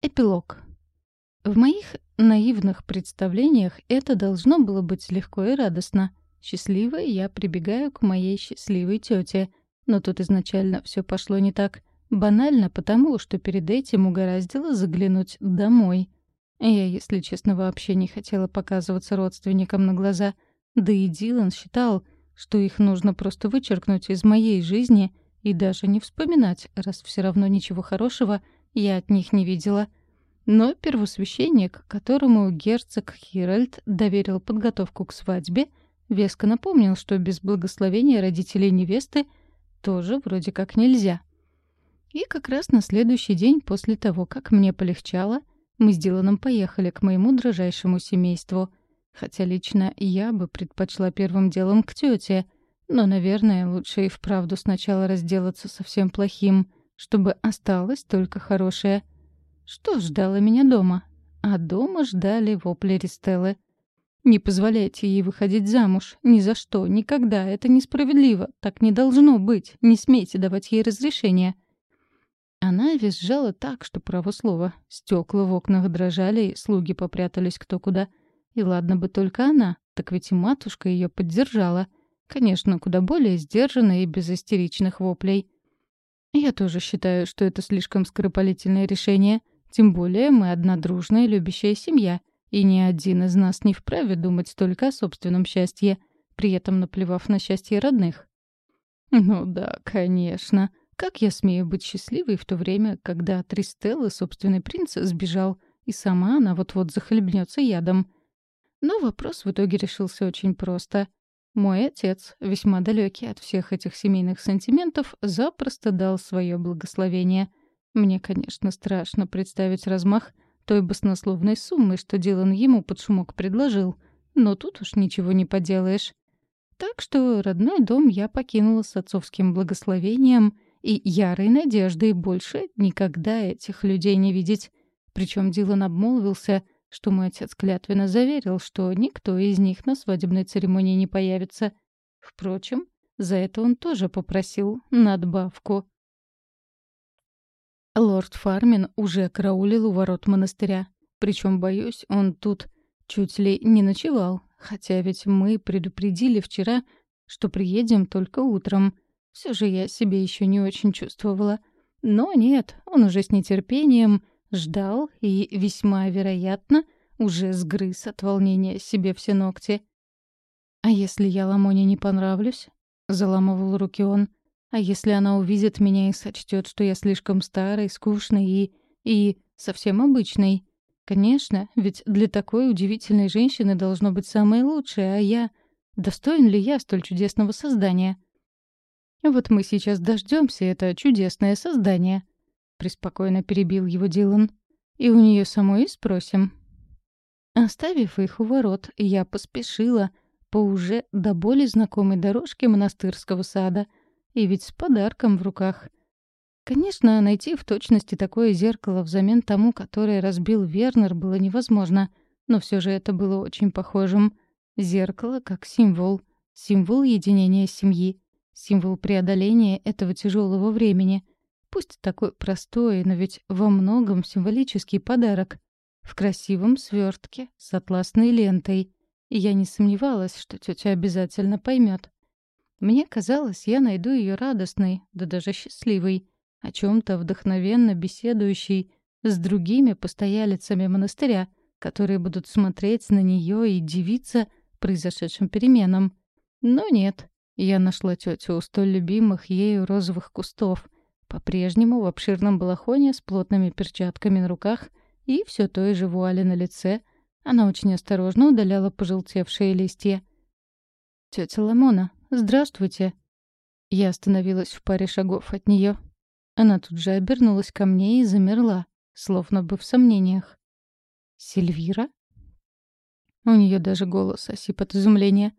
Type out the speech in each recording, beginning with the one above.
Эпилог. В моих наивных представлениях это должно было быть легко и радостно. Счастливая я прибегаю к моей счастливой тете, но тут изначально все пошло не так. Банально потому, что перед этим угораздило заглянуть домой. Я, если честно, вообще не хотела показываться родственникам на глаза. Да и Дилан считал, что их нужно просто вычеркнуть из моей жизни и даже не вспоминать, раз все равно ничего хорошего — я от них не видела. Но первосвященник, которому герцог Хиральд доверил подготовку к свадьбе, веско напомнил, что без благословения родителей невесты тоже вроде как нельзя. И как раз на следующий день после того, как мне полегчало, мы с Диланом поехали к моему дрожайшему семейству. Хотя лично я бы предпочла первым делом к тете, но, наверное, лучше и вправду сначала разделаться со всем плохим — чтобы осталось только хорошее. Что ждало меня дома? А дома ждали вопли Ристеллы. «Не позволяйте ей выходить замуж. Ни за что, никогда. Это несправедливо. Так не должно быть. Не смейте давать ей разрешение». Она визжала так, что, право слово, стекла в окнах дрожали, и слуги попрятались кто куда. И ладно бы только она, так ведь и матушка ее поддержала. Конечно, куда более сдержанная и без истеричных воплей. Я тоже считаю, что это слишком скоропалительное решение. Тем более мы одна дружная любящая семья, и ни один из нас не вправе думать только о собственном счастье, при этом наплевав на счастье родных. Ну да, конечно. Как я смею быть счастливой в то время, когда от Ристеллы собственный принц сбежал, и сама она вот-вот захлебнется ядом? Но вопрос в итоге решился очень просто. Мой отец, весьма далекий от всех этих семейных сантиментов, запросто дал свое благословение. Мне, конечно, страшно представить размах той баснословной суммы, что Дилан ему под шумок предложил, но тут уж ничего не поделаешь. Так что родной дом я покинула с отцовским благословением и ярой надеждой больше никогда этих людей не видеть. Причем Дилан обмолвился — что мой отец клятвенно заверил, что никто из них на свадебной церемонии не появится. Впрочем, за это он тоже попросил надбавку. Лорд Фармин уже караулил у ворот монастыря. Причем, боюсь, он тут чуть ли не ночевал, хотя ведь мы предупредили вчера, что приедем только утром. Все же я себе еще не очень чувствовала. Но нет, он уже с нетерпением Ждал и, весьма вероятно, уже сгрыз от волнения себе все ногти. «А если я Ламоне не понравлюсь?» — заламывал руки он. «А если она увидит меня и сочтет, что я слишком старый, скучный и... и совсем обычный?» Конечно, ведь для такой удивительной женщины должно быть самое лучшее, а я... Достоин ли я столь чудесного создания? Вот мы сейчас дождемся это чудесное создание. Преспокойно перебил его Дилан. «И у нее самой спросим». Оставив их у ворот, я поспешила по уже до боли знакомой дорожке монастырского сада, и ведь с подарком в руках. Конечно, найти в точности такое зеркало взамен тому, которое разбил Вернер, было невозможно, но все же это было очень похожим. Зеркало как символ, символ единения семьи, символ преодоления этого тяжелого времени — Пусть такой простой, но ведь во многом символический подарок. В красивом свертке с атласной лентой. И я не сомневалась, что тетя обязательно поймет. Мне казалось, я найду ее радостной, да даже счастливой, о чем-то вдохновенно беседующей с другими постоялицами монастыря, которые будут смотреть на нее и дивиться произошедшим переменам. Но нет, я нашла тетю у столь любимых ею розовых кустов — по-прежнему в обширном балахоне с плотными перчатками на руках и все той же вуали на лице, она очень осторожно удаляла пожелтевшие листья. «Тетя Ламона, здравствуйте!» Я остановилась в паре шагов от нее. Она тут же обернулась ко мне и замерла, словно бы в сомнениях. «Сильвира?» У нее даже голос осип от изумления.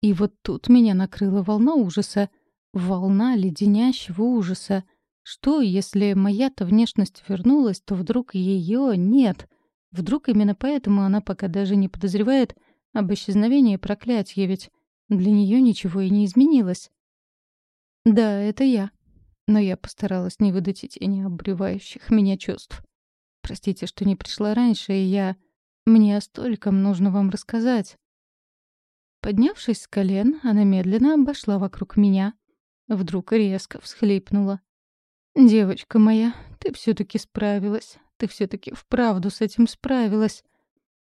И вот тут меня накрыла волна ужаса, волна леденящего ужаса — что, если моя-то внешность вернулась, то вдруг ее нет? Вдруг именно поэтому она пока даже не подозревает об исчезновении проклятия, ведь для нее ничего и не изменилось. Да, это я. Но я постаралась не выдать тени обревающих меня чувств. Простите, что не пришла раньше, и я... Мне о стольком нужно вам рассказать». Поднявшись с колен, она медленно обошла вокруг меня. Вдруг резко всхлипнула. «Девочка моя, ты все таки справилась. Ты все таки вправду с этим справилась».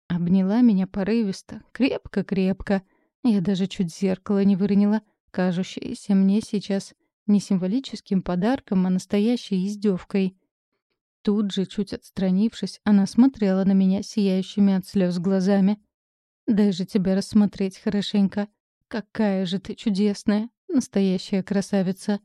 Обняла меня порывисто, крепко-крепко. Я даже чуть зеркало не выронила, кажущееся мне сейчас не символическим подарком, а настоящей издевкой. Тут же, чуть отстранившись, она смотрела на меня сияющими от слез глазами. «Дай же тебя рассмотреть хорошенько. Какая же ты чудесная, настоящая красавица.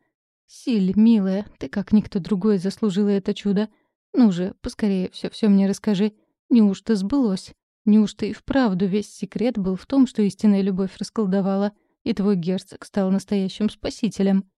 Силь, милая, ты как никто другой заслужила это чудо. Ну же, поскорее все-все мне расскажи. Неужто сбылось? Неужто и вправду весь секрет был в том, что истинная любовь расколдовала, и твой герцог стал настоящим спасителем?»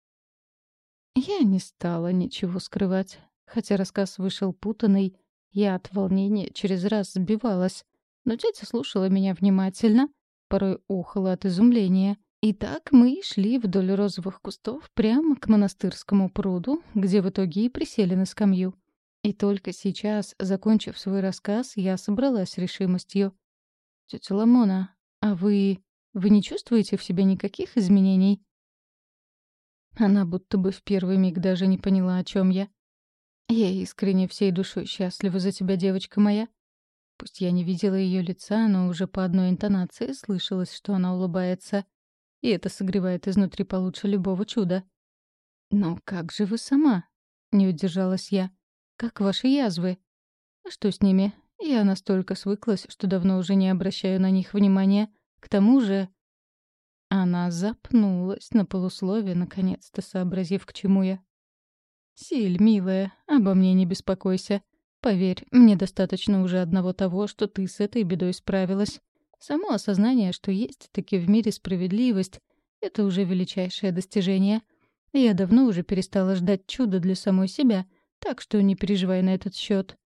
Я не стала ничего скрывать. Хотя рассказ вышел путанный, я от волнения через раз сбивалась. Но тетя слушала меня внимательно, порой ухала от изумления. И так мы шли вдоль розовых кустов прямо к монастырскому пруду, где в итоге и присели на скамью. И только сейчас, закончив свой рассказ, я собралась решимостью. «Тетя Ламона, а вы... вы не чувствуете в себе никаких изменений?» Она будто бы в первый миг даже не поняла, о чем я. Я искренне всей душой счастлива за тебя, девочка моя. Пусть я не видела ее лица, но уже по одной интонации слышалось, что она улыбается. И это согревает изнутри получше любого чуда. «Но как же вы сама?» — не удержалась я. «Как ваши язвы?» «А что с ними? Я настолько свыклась, что давно уже не обращаю на них внимания. К тому же...» Она запнулась на полуслове, наконец-то сообразив, к чему я. «Силь, милая, обо мне не беспокойся. Поверь, мне достаточно уже одного того, что ты с этой бедой справилась. Само осознание, что есть таки в мире справедливость, это уже величайшее достижение. Я давно уже перестала ждать чуда для самой себя, так что не переживай на этот счет.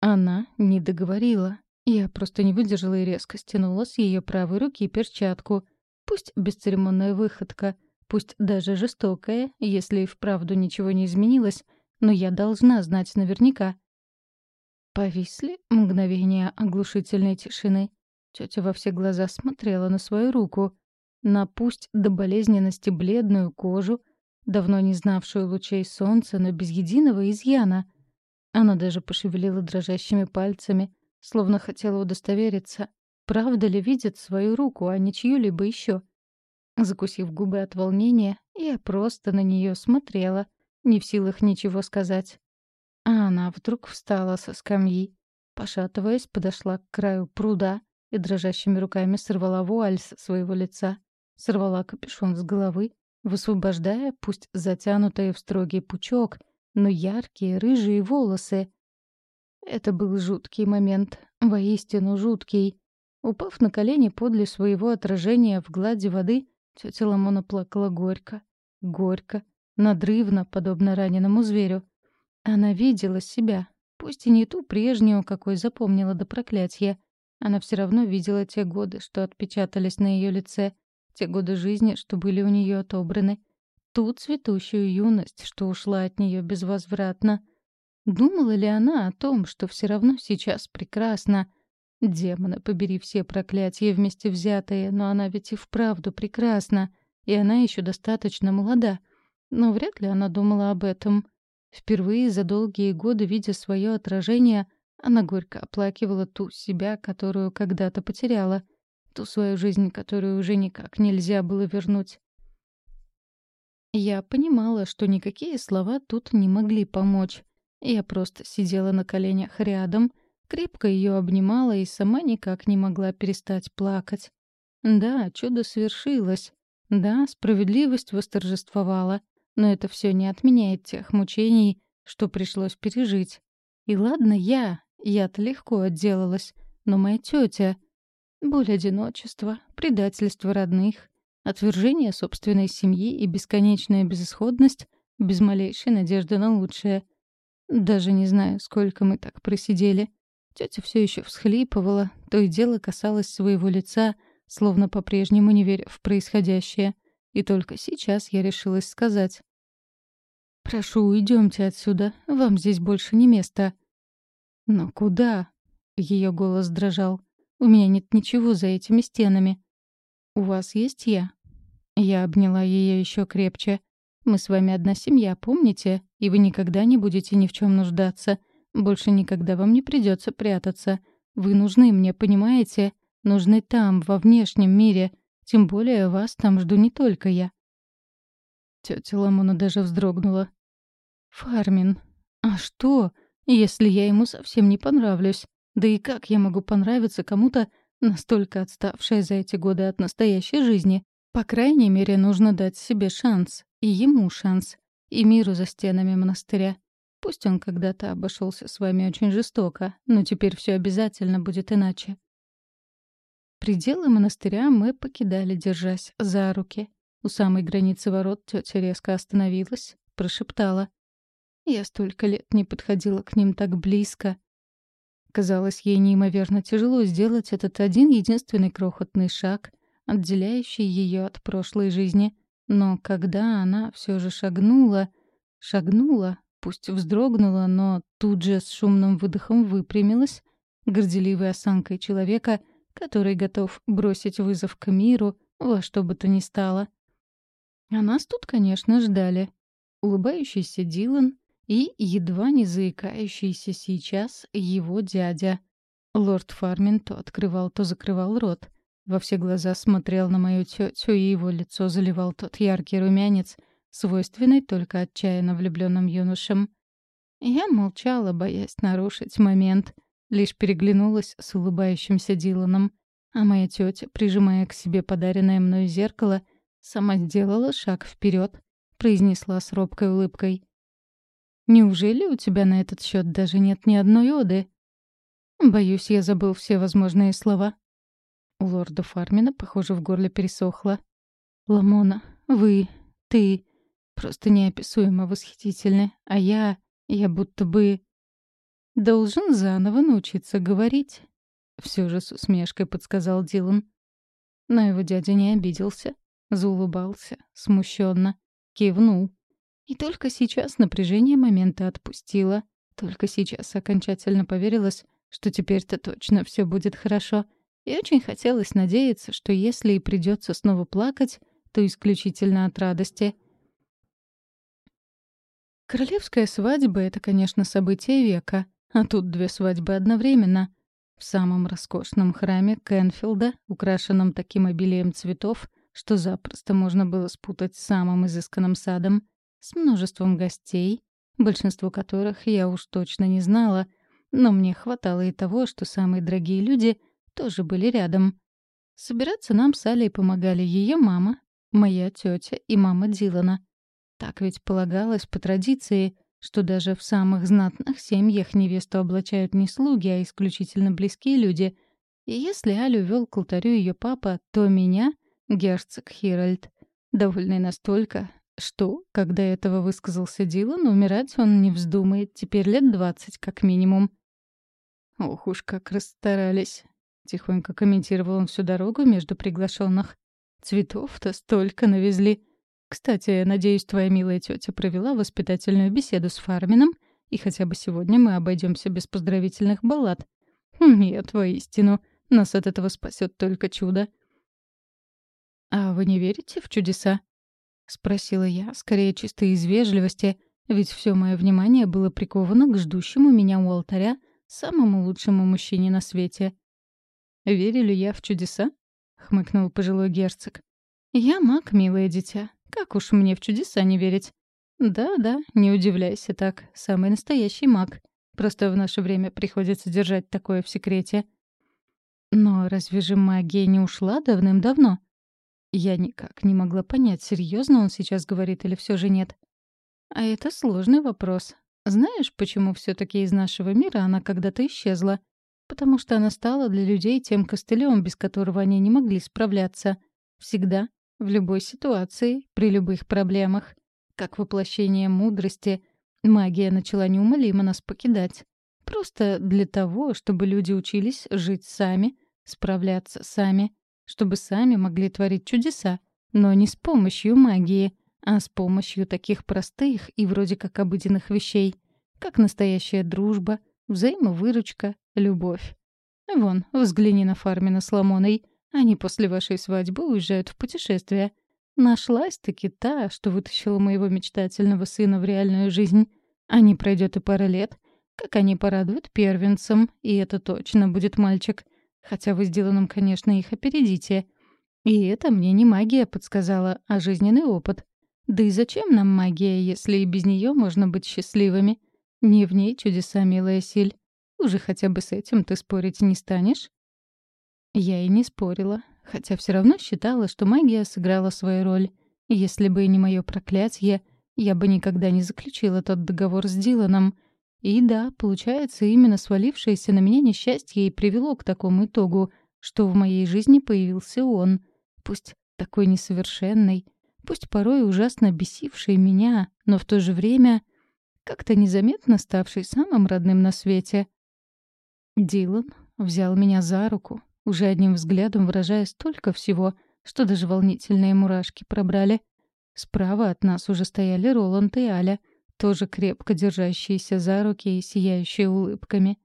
Она не договорила. Я просто не выдержала и резко стянула с ее правой руки перчатку. Пусть бесцеремонная выходка — пусть даже жестокое, если и вправду ничего не изменилось, но я должна знать наверняка. Повисли мгновения оглушительной тишины. Тетя во все глаза смотрела на свою руку, на пусть до болезненности бледную кожу, давно не знавшую лучей солнца, но без единого изъяна. Она даже пошевелила дрожащими пальцами, словно хотела удостовериться, правда ли видит свою руку, а не чью-либо еще. Закусив губы от волнения, я просто на нее смотрела, не в силах ничего сказать. Она вдруг встала со скамьи, пошатываясь, подошла к краю пруда и дрожащими руками сорвала вуаль с своего лица, сорвала капюшон с головы, высвобождая, пусть затянутые в строгий пучок, но яркие рыжие волосы. Это был жуткий момент, воистину жуткий. Упав на колени подле своего отражения в глади воды, Тетя Ламона плакала горько, горько, надрывно, подобно раненому зверю. Она видела себя, пусть и не ту прежнюю, какой запомнила до проклятия. Она все равно видела те годы, что отпечатались на ее лице, те годы жизни, что были у нее отобраны, ту цветущую юность, что ушла от нее безвозвратно. Думала ли она о том, что все равно сейчас прекрасна, Демона, побери все проклятия вместе взятые, но она ведь и вправду прекрасна, и она еще достаточно молода. Но вряд ли она думала об этом. Впервые за долгие годы, видя свое отражение, она горько оплакивала ту себя, которую когда-то потеряла, ту свою жизнь, которую уже никак нельзя было вернуть. Я понимала, что никакие слова тут не могли помочь. Я просто сидела на коленях рядом — Крепко ее обнимала и сама никак не могла перестать плакать. Да, чудо свершилось. Да, справедливость восторжествовала. Но это все не отменяет тех мучений, что пришлось пережить. И ладно я, я-то легко отделалась. Но моя тетя... Боль одиночества, предательство родных, отвержение собственной семьи и бесконечная безысходность без малейшей надежды на лучшее. Даже не знаю, сколько мы так просидели. Тетя все еще всхлипывала, то и дело касалось своего лица, словно по-прежнему не веря в происходящее. И только сейчас я решилась сказать. «Прошу, уйдемте отсюда, вам здесь больше не место. «Но куда?» — ее голос дрожал. «У меня нет ничего за этими стенами». «У вас есть я?» Я обняла ее еще крепче. «Мы с вами одна семья, помните? И вы никогда не будете ни в чем нуждаться. Больше никогда вам не придется прятаться. Вы нужны мне, понимаете? Нужны там, во внешнем мире. Тем более вас там жду не только я». Тетя Ламона даже вздрогнула. «Фармин, а что, если я ему совсем не понравлюсь? Да и как я могу понравиться кому-то, настолько отставшей за эти годы от настоящей жизни? По крайней мере, нужно дать себе шанс. И ему шанс. И миру за стенами монастыря. Пусть он когда-то обошелся с вами очень жестоко, но теперь все обязательно будет иначе. Пределы монастыря мы покидали, держась за руки. У самой границы ворот тетя резко остановилась, прошептала. Я столько лет не подходила к ним так близко. Казалось, ей неимоверно тяжело сделать этот один единственный крохотный шаг, отделяющий ее от прошлой жизни. Но когда она все же шагнула, шагнула, пусть вздрогнула, но тут же с шумным выдохом выпрямилась, горделивой осанкой человека, который готов бросить вызов к миру во что бы то ни стало. А нас тут, конечно, ждали. Улыбающийся Дилан и едва не заикающийся сейчас его дядя. Лорд Фармин то открывал, то закрывал рот. Во все глаза смотрел на мою тетю, и его лицо заливал тот яркий румянец, свойственный только отчаянно влюбленным юношам. Я молчала, боясь нарушить момент, лишь переглянулась с улыбающимся Диланом, а моя тетя, прижимая к себе подаренное мною зеркало, сама сделала шаг вперед, произнесла с робкой улыбкой. Неужели у тебя на этот счет даже нет ни одной оды? Боюсь, я забыл все возможные слова. У лорда Фармина, похоже, в горле пересохло. Ламона, вы, ты просто неописуемо восхитительны, а я, я будто бы должен заново научиться говорить. Все же с усмешкой подсказал Дилан. Но его дядя не обиделся, заулыбался, смущенно, кивнул. И только сейчас напряжение момента отпустило. Только сейчас окончательно поверилось, что теперь-то точно все будет хорошо. И очень хотелось надеяться, что если и придется снова плакать, то исключительно от радости. Королевская свадьба — это, конечно, событие века, а тут две свадьбы одновременно. В самом роскошном храме Кенфилда, украшенном таким обилием цветов, что запросто можно было спутать с самым изысканным садом — с множеством гостей, большинство которых я уж точно не знала, но мне хватало и того, что самые дорогие люди тоже были рядом. Собираться нам с Алей помогали ее мама, моя тетя и мама Дилана. Так ведь полагалось по традиции, что даже в самых знатных семьях невесту облачают не слуги, а исключительно близкие люди. И если Алю вел к алтарю ее папа, то меня — герцог Хиральд. Довольный настолько, что, когда этого высказался Дилан, умирать он не вздумает, теперь лет двадцать как минимум. «Ох уж как расстарались», — тихонько комментировал он всю дорогу между приглашенных. «Цветов-то столько навезли. Кстати, надеюсь, твоя милая тетя провела воспитательную беседу с Фармином, и хотя бы сегодня мы обойдемся без поздравительных баллад. Нет, воистину, нас от этого спасет только чудо». «А вы не верите в чудеса?» — спросила я, скорее чисто из вежливости, ведь все мое внимание было приковано к ждущему меня у алтаря самому лучшему мужчине на свете. «Верю ли я в чудеса?» — хмыкнул пожилой герцог. «Я маг, милое дитя. Как уж мне в чудеса не верить?» «Да-да, не удивляйся так. Самый настоящий маг. Просто в наше время приходится держать такое в секрете». «Но разве же магия не ушла давным-давно?» Я никак не могла понять, серьезно он сейчас говорит или все же нет. А это сложный вопрос. Знаешь, почему все таки из нашего мира она когда-то исчезла? Потому что она стала для людей тем костылем, без которого они не могли справляться. Всегда, в любой ситуации, при любых проблемах. Как воплощение мудрости, магия начала неумолимо нас покидать. Просто для того, чтобы люди учились жить сами, справляться сами — чтобы сами могли творить чудеса, но не с помощью магии, а с помощью таких простых и вроде как обыденных вещей, как настоящая дружба, взаимовыручка, любовь. Вон, взгляни на Фармина с Ламоной. Они после вашей свадьбы уезжают в путешествие. Нашлась-таки та, что вытащила моего мечтательного сына в реальную жизнь. А не пройдет и пара лет, как они порадуют первенцам, и это точно будет мальчик. Хотя вы с конечно, их опередите. И это мне не магия подсказала, а жизненный опыт. Да и зачем нам магия, если и без нее можно быть счастливыми? Не в ней чудеса, милая Силь. Уже хотя бы с этим ты спорить не станешь? Я и не спорила, хотя все равно считала, что магия сыграла свою роль. Если бы не мое проклятие, я бы никогда не заключила тот договор с Диланом. И да, получается, именно свалившееся на меня несчастье и привело к такому итогу, что в моей жизни появился он. Пусть такой несовершенный, пусть порой ужасно бесивший меня, но в то же время как-то незаметно ставший самым родным на свете. Дилан взял меня за руку, уже одним взглядом выражая столько всего, что даже волнительные мурашки пробрали. Справа от нас уже стояли Роланд и Аля, тоже крепко держащиеся за руки и сияющие улыбками.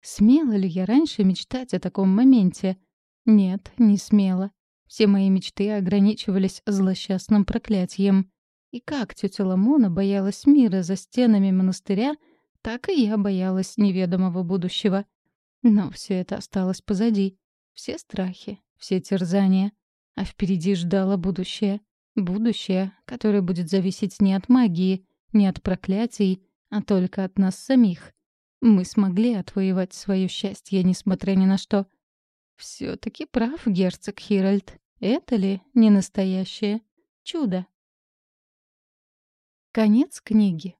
Смела ли я раньше мечтать о таком моменте? Нет, не смела. Все мои мечты ограничивались злосчастным проклятием. И как тетя Ламона боялась мира за стенами монастыря, так и я боялась неведомого будущего. Но все это осталось позади. Все страхи, все терзания. А впереди ждало будущее. Будущее, которое будет зависеть не от магии, не от проклятий, а только от нас самих. Мы смогли отвоевать свое счастье, несмотря ни на что. все таки прав герцог Хиральд. Это ли не настоящее чудо? Конец книги.